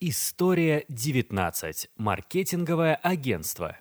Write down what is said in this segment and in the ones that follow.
История 19. Маркетинговое агентство.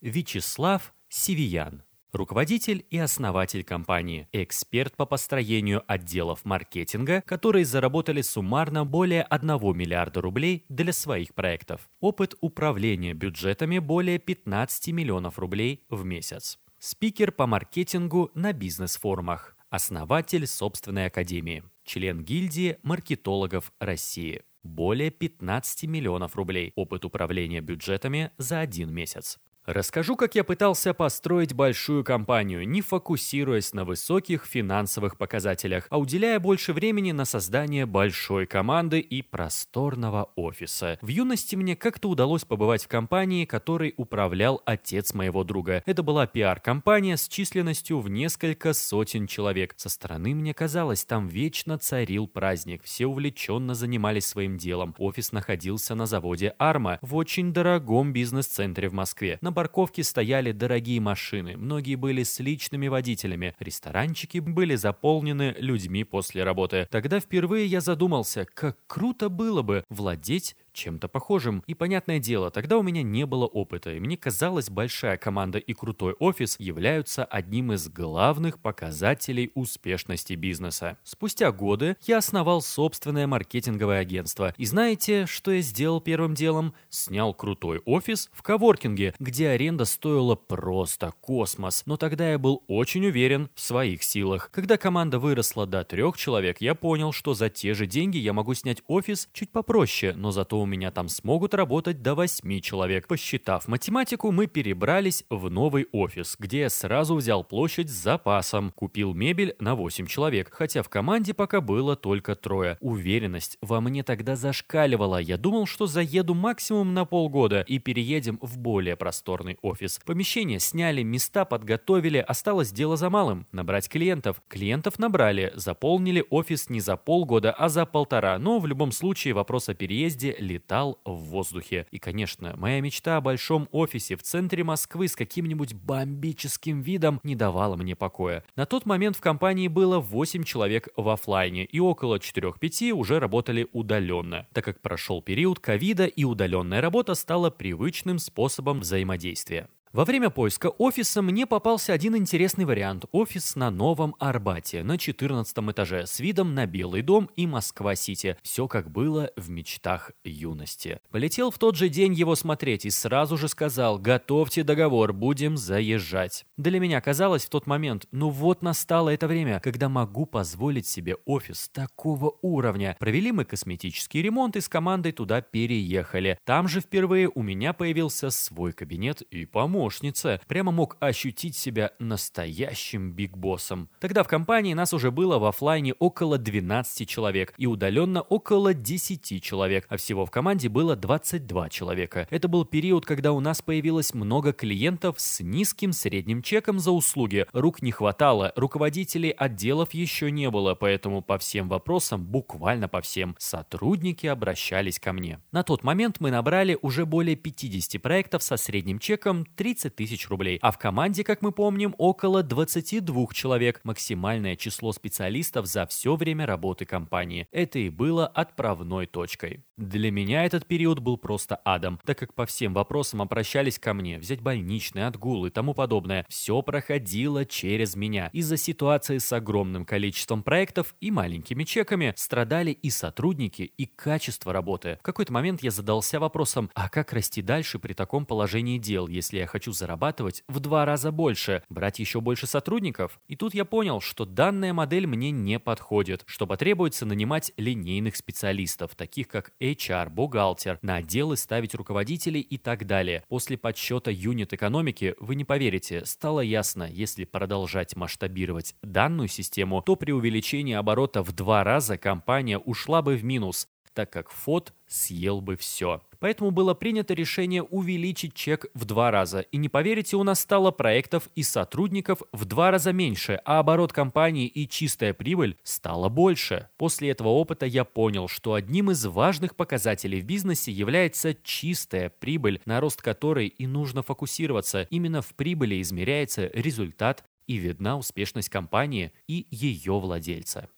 Вячеслав Сивиян. Руководитель и основатель компании, эксперт по построению отделов маркетинга, которые заработали суммарно более 1 миллиарда рублей для своих проектов. Опыт управления бюджетами более 15 миллионов рублей в месяц. Спикер по маркетингу на бизнес-форумах. Основатель собственной академии. Член гильдии маркетологов России более 15 миллионов рублей. Опыт управления бюджетами за один месяц. Расскажу, как я пытался построить большую компанию, не фокусируясь на высоких финансовых показателях, а уделяя больше времени на создание большой команды и просторного офиса. В юности мне как-то удалось побывать в компании, которой управлял отец моего друга. Это была пиар-компания с численностью в несколько сотен человек. Со стороны мне казалось, там вечно царил праздник, все увлеченно занимались своим делом. Офис находился на заводе «Арма» в очень дорогом бизнес-центре в Москве. На парковке стояли дорогие машины, многие были с личными водителями, ресторанчики были заполнены людьми после работы. Тогда впервые я задумался, как круто было бы владеть чем-то похожим. И понятное дело, тогда у меня не было опыта, и мне казалось, большая команда и крутой офис являются одним из главных показателей успешности бизнеса. Спустя годы я основал собственное маркетинговое агентство. И знаете, что я сделал первым делом? Снял крутой офис в коворкинге, где аренда стоила просто космос. Но тогда я был очень уверен в своих силах. Когда команда выросла до трех человек, я понял, что за те же деньги я могу снять офис чуть попроще, но зато у меня там смогут работать до 8 человек. Посчитав математику, мы перебрались в новый офис, где я сразу взял площадь с запасом, купил мебель на 8 человек, хотя в команде пока было только трое. Уверенность во мне тогда зашкаливала. Я думал, что заеду максимум на полгода и переедем в более просторный офис. Помещение сняли, места подготовили, осталось дело за малым – набрать клиентов. Клиентов набрали, заполнили офис не за полгода, а за полтора, но в любом случае вопрос о переезде летал в воздухе. И, конечно, моя мечта о большом офисе в центре Москвы с каким-нибудь бомбическим видом не давала мне покоя. На тот момент в компании было 8 человек в офлайне, и около 4-5 уже работали удаленно, так как прошел период ковида и удаленная работа стала привычным способом взаимодействия. Во время поиска офиса мне попался один интересный вариант. Офис на Новом Арбате, на 14 этаже, с видом на Белый дом и Москва-Сити. Все как было в мечтах юности. Полетел в тот же день его смотреть и сразу же сказал «Готовьте договор, будем заезжать». Для меня казалось в тот момент, ну вот настало это время, когда могу позволить себе офис такого уровня. Провели мы косметический ремонт и с командой туда переехали. Там же впервые у меня появился свой кабинет и помощник помощница, прямо мог ощутить себя настоящим бигбоссом. Тогда в компании нас уже было в офлайне около 12 человек и удаленно около 10 человек, а всего в команде было 22 человека. Это был период, когда у нас появилось много клиентов с низким средним чеком за услуги. Рук не хватало, руководителей отделов еще не было, поэтому по всем вопросам, буквально по всем, сотрудники обращались ко мне. На тот момент мы набрали уже более 50 проектов со средним чеком 3 30 тысяч рублей, а в команде, как мы помним, около 22 человек, максимальное число специалистов за все время работы компании. Это и было отправной точкой. Для меня этот период был просто адом, так как по всем вопросам обращались ко мне, взять больничный, отгул и тому подобное. Все проходило через меня. Из-за ситуации с огромным количеством проектов и маленькими чеками страдали и сотрудники, и качество работы. В какой-то момент я задался вопросом, а как расти дальше при таком положении дел, если я хочу зарабатывать в два раза больше, брать еще больше сотрудников. И тут я понял, что данная модель мне не подходит, что потребуется нанимать линейных специалистов, таких как HR, бухгалтер, на отделы ставить руководителей и так далее. После подсчета юнит экономики, вы не поверите, стало ясно, если продолжать масштабировать данную систему, то при увеличении оборота в два раза компания ушла бы в минус, так как ФОД съел бы все. Поэтому было принято решение увеличить чек в два раза. И не поверите, у нас стало проектов и сотрудников в два раза меньше, а оборот компании и чистая прибыль стала больше. После этого опыта я понял, что одним из важных показателей в бизнесе является чистая прибыль, на рост которой и нужно фокусироваться. Именно в прибыли измеряется результат и видна успешность компании и ее владельца.